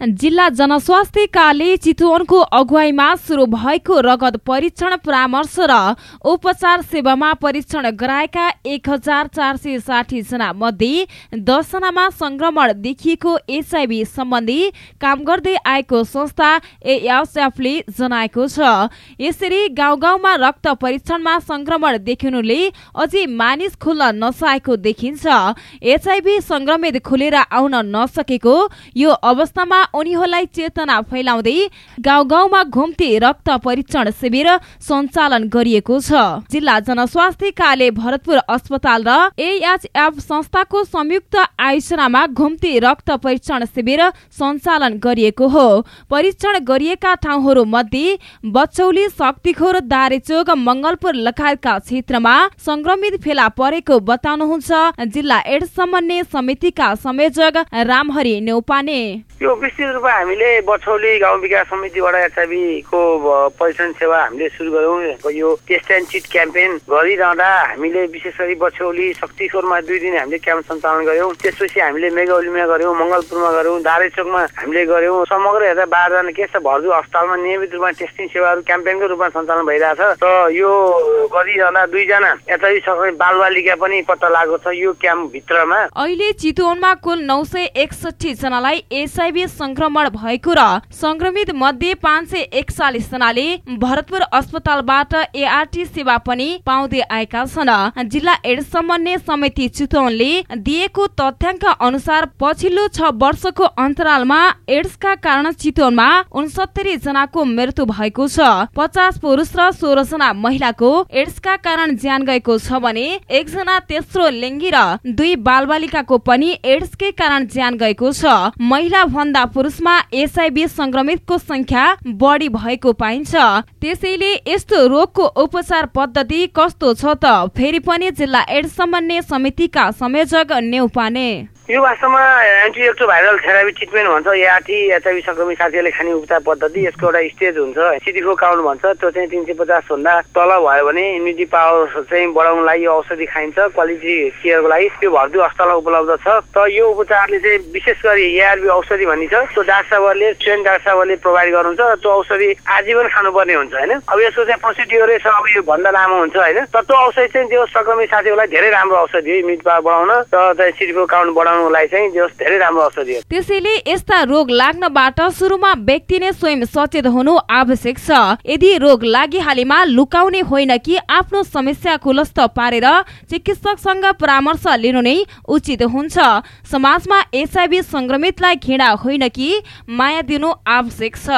जिल्ला जनस्वास्थ्य कार्यालय चितवनको अगुवाईमा सुरु भएको रगत परीक्षण परामर्श र उपचार सेवामा परीक्षण गराएका एक हजार चार सय साठी जना मध्ये दसजनामा संक्रमण देखिएको एचआइभी सम्बन्धी काम गर्दै आएको संस्था एएसएफले जनाएको छ। यसरी गाउँ गाउँमा रक्त परीक्षणमा संक्रमण देखिनुले अझै मानिस खुल्न नचाहेको देखिन्छ। एचआइभी संक्रमित खुलेर आउन नसकेको यो अवस्थामा उनीहरूलाई चेतना फैलाउँदै गाउँ गाउँमा घुम्ती रक्त परीक्षण शिविर सञ्चालन गरिएको छ। जिल्ला जनस्वास्थ्य कार्यालय भरतपुर अस्पताल र एएचएफ संस्थाको संयुक्त आयोजनामा घुम्ती रक्त परीक्षण शिविर सञ्चालन गरिएको हो। परीक्षण गरिएका ठाउँहरू मध्ये बचौली शक्तिखोर दारेचोक मंगलपुर लगायतका क्षेत्रमा संक्रमित फेला परेको बताउनुहुन्छ। जिल्ला एड्स समन्वय समितिका संयोजक रामहरि नेउपाने। यो विस्तृत रूपमा हामीले बछौली गाउँ विकास समितिबाट एचआइभीको परीक्षण सेवा हामीले सुरु गऱ्यौँ। यो टेस्ट एन्ड चिट क्याम्पेन गरिरहँदा हामीले विशेष गरी बछौली शक्तिखोरमा दुई दिन हामीले क्याम्प सञ्चालन गऱ्यौँ। त्यसपछि हामीले मेगाउलीमा गऱ्यौँ मङ्गलपुरमा गऱ्यौँ दारेचोकमा हामीले गऱ्यौँ। समग्र हेर्दा बाह्रजना के छ भर्दु अस्पतालमा नियमित रूपमा टेस्टिङ सेवाहरू क्याम्पेनको रूपमा सञ्चालन भइरहेछ। र यो गरिरहँदा दुईजना एचआइभी सङ्क्रमित बालबालिका पनि पत्ता लागेको छ यो क्याम्प भित्रमा। अहिले चितवनमा कुल नौ सय एकसठी जनालाई एचआइभी संक्रमण भएको र संक्रमित मध्ये पाँच सय एकचालिस जनाले भरतपुर अस्पतालबाट एआरटी सेवा पनि पाउँदै आएका छन्। जिल्ला एड्स समन्वय समिति चितवनले दिएको तथ्याङ्क अनुसार पछिल्लो छ वर्षको अन्तरालमा एड्सका कारण चितवनमा उनसत्तरी जनाको मृत्यु भएको छ। पचास पुरुष र सोह्र जना महिलाको एड्सका कारण ज्यान गएको छ भने एकजना तेस्रो लिङ्गी र दुई बालबालिकाको पनि एड्सकै कारण ज्यान गएको छ। महिला भन्दा पुरुषमा एसआइबी संक्रमितको संख्या बढी भएको पाइन्छ। त्यसैले यस्तो रोगको उपचार पद्धति कस्तो छ त? फेरि पनि जिल्ला एड्स समन्वय समितिका संयोजक नेउपाने। यो वास्तवमा एन्टी भाइरल थेरापी ट्रिटमेन्ट भन्छ। एआरटी एचआइभी संक्रमित साथीहरूले खाने उपचार पद्धति यसको एउटा स्टेज हुन्छ। सिटिफो काउन्ट भन्छ। त्यो चाहिँ तिन सय पचासभन्दा तल भयो भने इम्युनिटी पावर चाहिँ बढाउनलाई यो औषधि खाइन्छ। क्वालिटी केयरको लागि। त्यो भर्दु अस्पतालमा उपलब्ध छ। त यो उपचारले चाहिँ विशेष गरी एआरबी औषधि भनिन्छ त्यो डाक्टर साहबहरूले ट्रेन डाक्टर साहबहरूले प्रोभाइड गर्नुहुन्छ त्यो औषधि आजीवन खानुपर्ने हुन्छ होइन? अब यसको चाहिँ प्रोसिड्युरै छ अब यो भन्दा लामो हुन्छ होइन? तर त्यो औषधि चाहिँ त्यो संक्रमित साथीहरूलाई धेरै राम्रो औषधि हो। इम्युनिटी पावर बढाउन र सिटिफो काउन्ट बढाउन बनाउनुलाई चाहिँ धेरै राम्रो औषधि हो। त्यसैले यस्ता रोग लाग्नबाट सुरुमा व्यक्ति नै स्वयं सचेत हुनु आवश्यक छ। यदि रोग लागिहालेमा लुकाउने होइन कि आफ्नो समस्या खुलस्त पारेर चिकित्सकसँग परामर्श लिनु नै उचित हुन्छ। समाजमा एचआइभी संक्रमितलाई घृणा होइन कि माया दिनु आवश्यक छ।